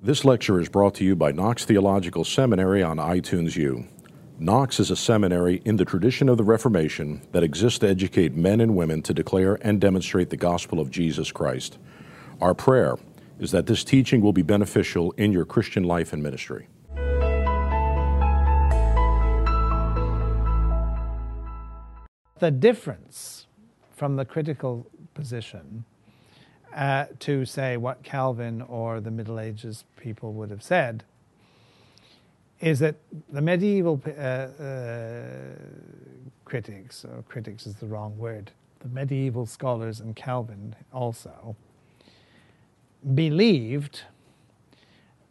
This lecture is brought to you by Knox Theological Seminary on iTunes U. Knox is a seminary in the tradition of the Reformation that exists to educate men and women to declare and demonstrate the gospel of Jesus Christ. Our prayer is that this teaching will be beneficial in your Christian life and ministry. The difference from the critical position uh, to say what Calvin or the Middle Ages people would have said is that the medieval uh, uh, critics, or critics is the wrong word, the medieval scholars and Calvin also believed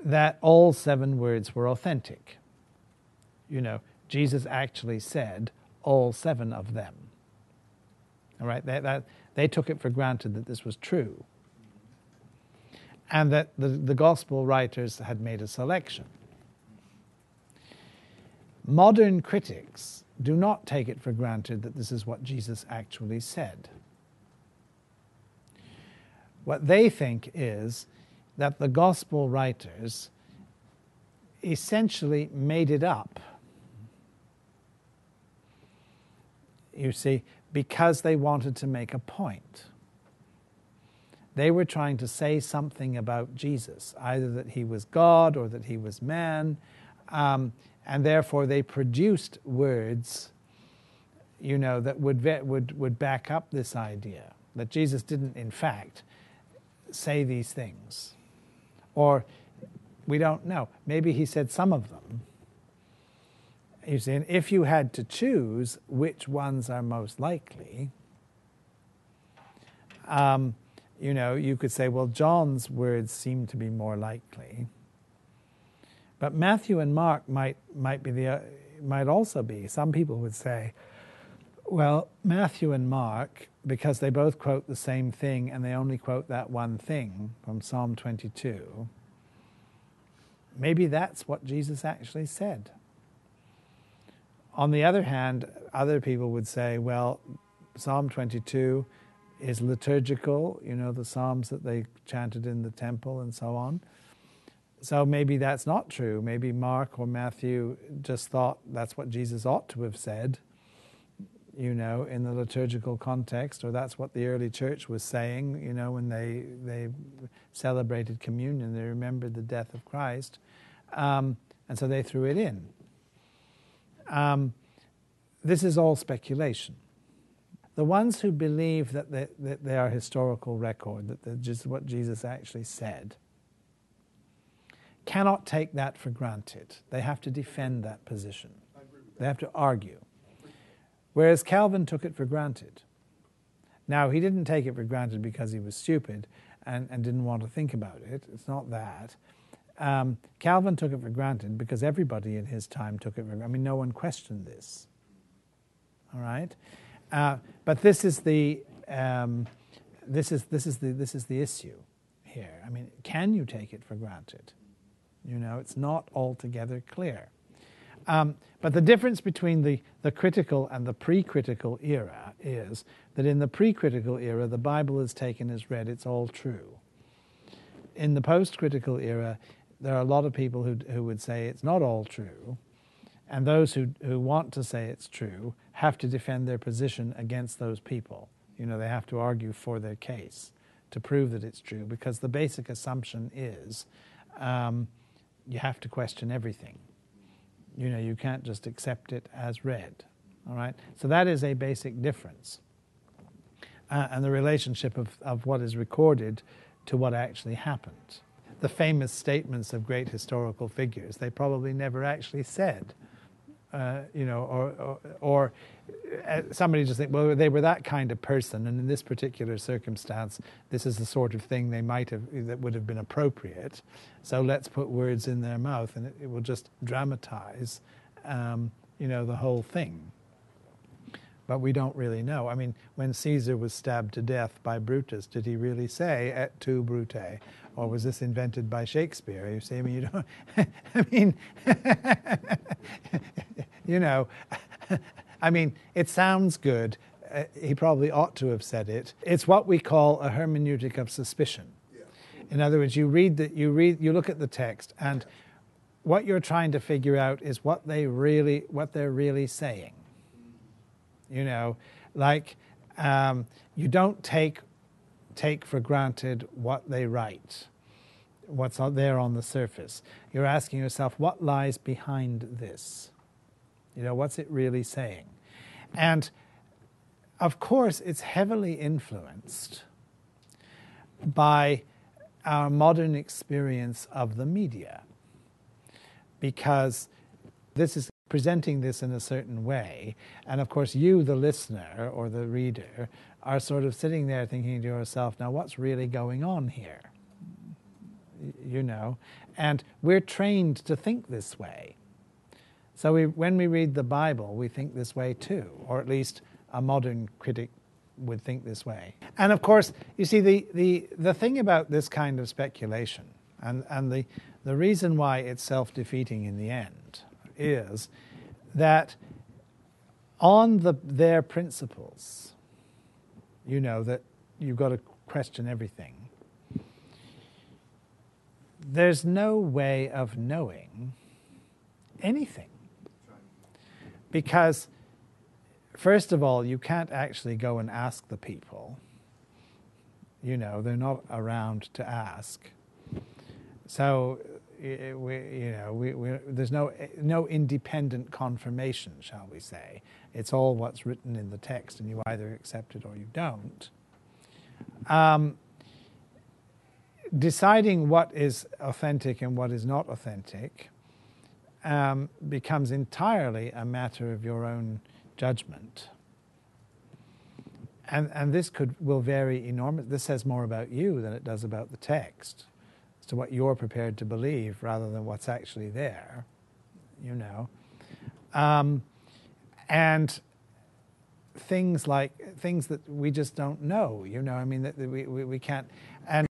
that all seven words were authentic. You know, Jesus actually said all seven of them. All right, that, that, they took it for granted that this was true and that the, the gospel writers had made a selection. Modern critics do not take it for granted that this is what Jesus actually said. What they think is that the gospel writers essentially made it up. You see, because they wanted to make a point. They were trying to say something about Jesus, either that he was God or that he was man, um, and therefore they produced words, you know, that would, would, would back up this idea that Jesus didn't, in fact, say these things. Or we don't know. Maybe he said some of them. You see, and if you had to choose which ones are most likely, um, you know, you could say, well, John's words seem to be more likely. But Matthew and Mark might, might, be the, uh, might also be. Some people would say, well, Matthew and Mark, because they both quote the same thing and they only quote that one thing from Psalm 22, maybe that's what Jesus actually said. On the other hand, other people would say, well, Psalm 22 is liturgical, you know, the psalms that they chanted in the temple and so on. So maybe that's not true. Maybe Mark or Matthew just thought that's what Jesus ought to have said, you know, in the liturgical context, or that's what the early church was saying, you know, when they, they celebrated communion, they remembered the death of Christ. Um, and so they threw it in. Um, this is all speculation the ones who believe that they, that they are historical record, that they're just what Jesus actually said, cannot take that for granted. They have to defend that position. They have to argue. Whereas Calvin took it for granted. Now, he didn't take it for granted because he was stupid and, and didn't want to think about it. It's not that. Um, Calvin took it for granted because everybody in his time took it for granted. I mean, no one questioned this. All right? Uh, but this is the um, this is this is the this is the issue here. I mean, can you take it for granted? You know, it's not altogether clear. Um, but the difference between the, the critical and the pre critical era is that in the pre critical era, the Bible is taken as read, it's all true. In the post critical era, there are a lot of people who, who would say it's not all true, and those who, who want to say it's true have to defend their position against those people. You know, they have to argue for their case to prove that it's true because the basic assumption is um, you have to question everything. You know, you can't just accept it as read. All right? So that is a basic difference. Uh, and the relationship of, of what is recorded to what actually happened. The famous statements of great historical figures, they probably never actually said uh, you know, or, or, or uh, somebody just think, well, they were that kind of person, and in this particular circumstance, this is the sort of thing they might have that would have been appropriate. So let's put words in their mouth, and it, it will just dramatize, um, you know, the whole thing. But we don't really know. I mean, when Caesar was stabbed to death by Brutus, did he really say "et tu, Brute"? or was this invented by Shakespeare? You see, I mean, you don't, I mean, you know, I mean, it sounds good. Uh, he probably ought to have said it. It's what we call a hermeneutic of suspicion. In other words, you read that you read you look at the text and what you're trying to figure out is what they really what they're really saying. You know, like um, you don't take take for granted what they write, what's out there on the surface. You're asking yourself, what lies behind this? You know, what's it really saying? And of course, it's heavily influenced by our modern experience of the media because this is presenting this in a certain way. And of course, you, the listener or the reader, are sort of sitting there thinking to yourself, now what's really going on here? You know, and we're trained to think this way. So we, when we read the Bible, we think this way too, or at least a modern critic would think this way. And of course, you see, the, the, the thing about this kind of speculation, and, and the, the reason why it's self defeating in the end, is that on the, their principles, you know that you've got to question everything. There's no way of knowing anything. Because, first of all, you can't actually go and ask the people. You know, they're not around to ask. So we, you know, we, we, there's no, no independent confirmation, shall we say. It's all what's written in the text, and you either accept it or you don't. Um, deciding what is authentic and what is not authentic um, becomes entirely a matter of your own judgment. And, and this could will vary enormously. This says more about you than it does about the text to what you're prepared to believe rather than what's actually there, you know. Um, and things like things that we just don't know, you know, I mean, that we, we, we can't. And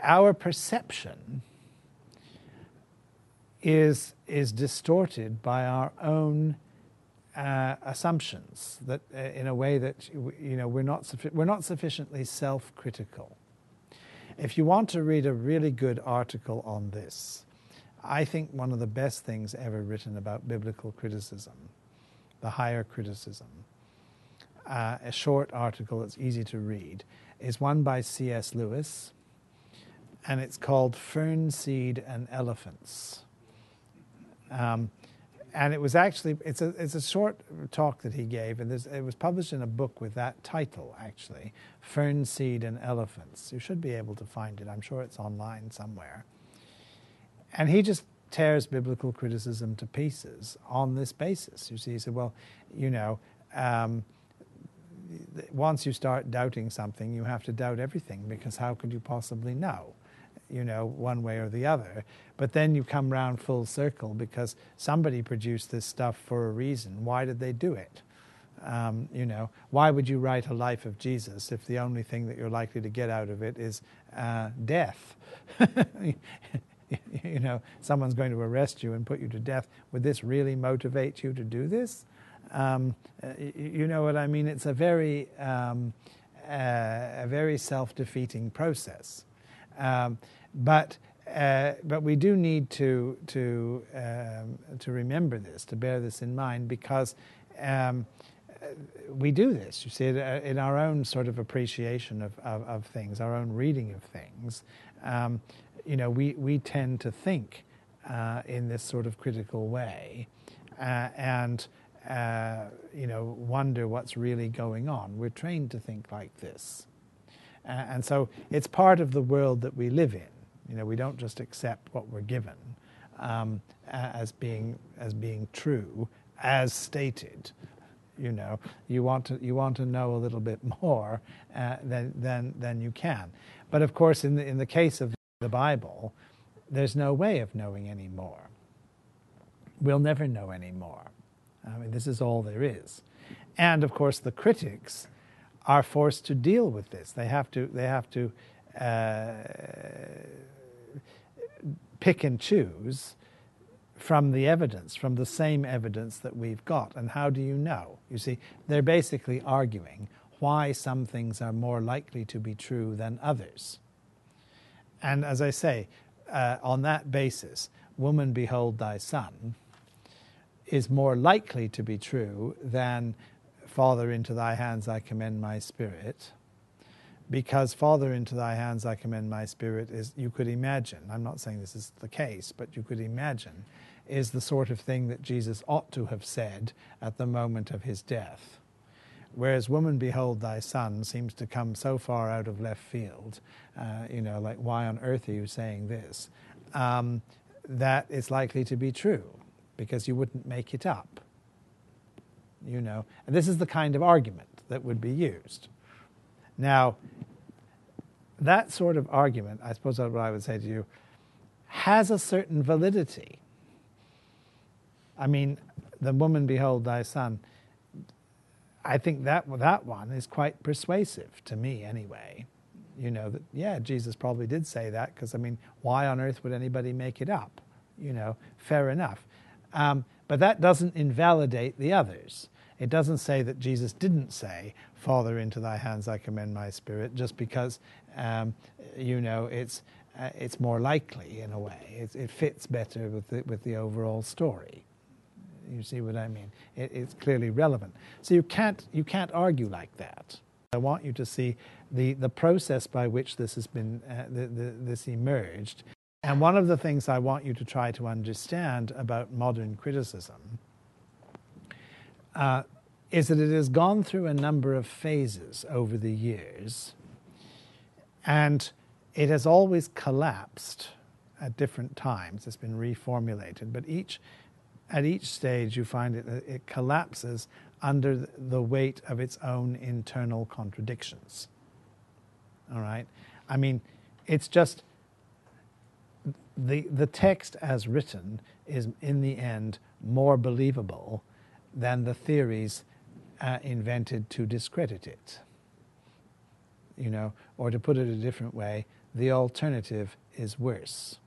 our perception is, is distorted by our own uh, assumptions that uh, in a way that you know we're not we're not sufficiently self-critical if you want to read a really good article on this, I think one of the best things ever written about biblical criticism, the higher criticism, uh, a short article that's easy to read, is one by C.S. Lewis, and it's called Fern Seed and Elephants. Um, and it was actually it's a it's a short talk that he gave, and it was published in a book with that title actually, Fern Seed and Elephants. You should be able to find it. I'm sure it's online somewhere. And he just tears biblical criticism to pieces on this basis. You see, he said, well, you know. Um, once you start doubting something, you have to doubt everything because how could you possibly know? You know, one way or the other. But then you come round full circle because somebody produced this stuff for a reason. Why did they do it? Um, you know, why would you write a life of Jesus if the only thing that you're likely to get out of it is uh, death? you know, someone's going to arrest you and put you to death. Would this really motivate you to do this? Um, uh, you know what I mean? It's a very, um, uh, a very self-defeating process. Um, but uh, but we do need to to um, to remember this, to bear this in mind, because um, we do this. You see uh, in our own sort of appreciation of, of, of things, our own reading of things. Um, you know, we we tend to think uh, in this sort of critical way, uh, and. Uh, you know, wonder what's really going on. We're trained to think like this. Uh, and so it's part of the world that we live in. You know, we don't just accept what we're given um, as being as being true, as stated. You know, you want to you want to know a little bit more uh, than than than you can. But of course, in the in the case of the Bible, there's no way of knowing any more. We'll never know any more. I mean, this is all there is. And of course, the critics are forced to deal with this. They have to. They have to. Uh, pick and choose from the evidence, from the same evidence that we've got. And how do you know? You see, they're basically arguing why some things are more likely to be true than others. and as I say, uh, on that basis, woman, behold thy son is more likely to be true than Father, into thy hands I commend my spirit. Because, Father, into thy hands I commend my spirit is, you could imagine, I'm not saying this is the case, but you could imagine, is the sort of thing that Jesus ought to have said at the moment of his death. Whereas, woman, behold thy son seems to come so far out of left field, uh, you know, like, why on earth are you saying this? Um, that it's likely to be true because you wouldn't make it up. You know, and this is the kind of argument that would be used. Now, that sort of argument, I suppose that's what I would say to you, has a certain validity. I mean, the woman, behold thy son. I think that that one is quite persuasive to me, anyway. You know that yeah, Jesus probably did say that because I mean, why on earth would anybody make it up? You know, fair enough. Um, but that doesn't invalidate the others. It doesn't say that Jesus didn't say, Father, into thy hands I commend my spirit, just because, um, you know, it's, uh, it's more likely in a way. It, it fits better with the, with the overall story. You see what I mean? It, it's clearly relevant. So you can't, you can't argue like that. I want you to see the, the process by which this has been, uh, the, the, this emerged and one of the things I want you to try to understand about modern criticism uh, is that it has gone through a number of phases over the years, and it has always collapsed at different times. It's been reformulated, but each at each stage you find it it collapses under the weight of its own internal contradictions. All right, I mean, it's just the, the text as written is, in the end, more believable than the theories uh, invented to discredit it. You know, or to put it a different way, the alternative is worse.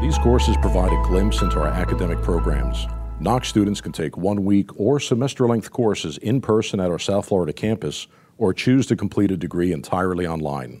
These courses provide a glimpse into our academic programs. Knox students can take one week or semester length courses in person at our South Florida campus or choose to complete a degree entirely online.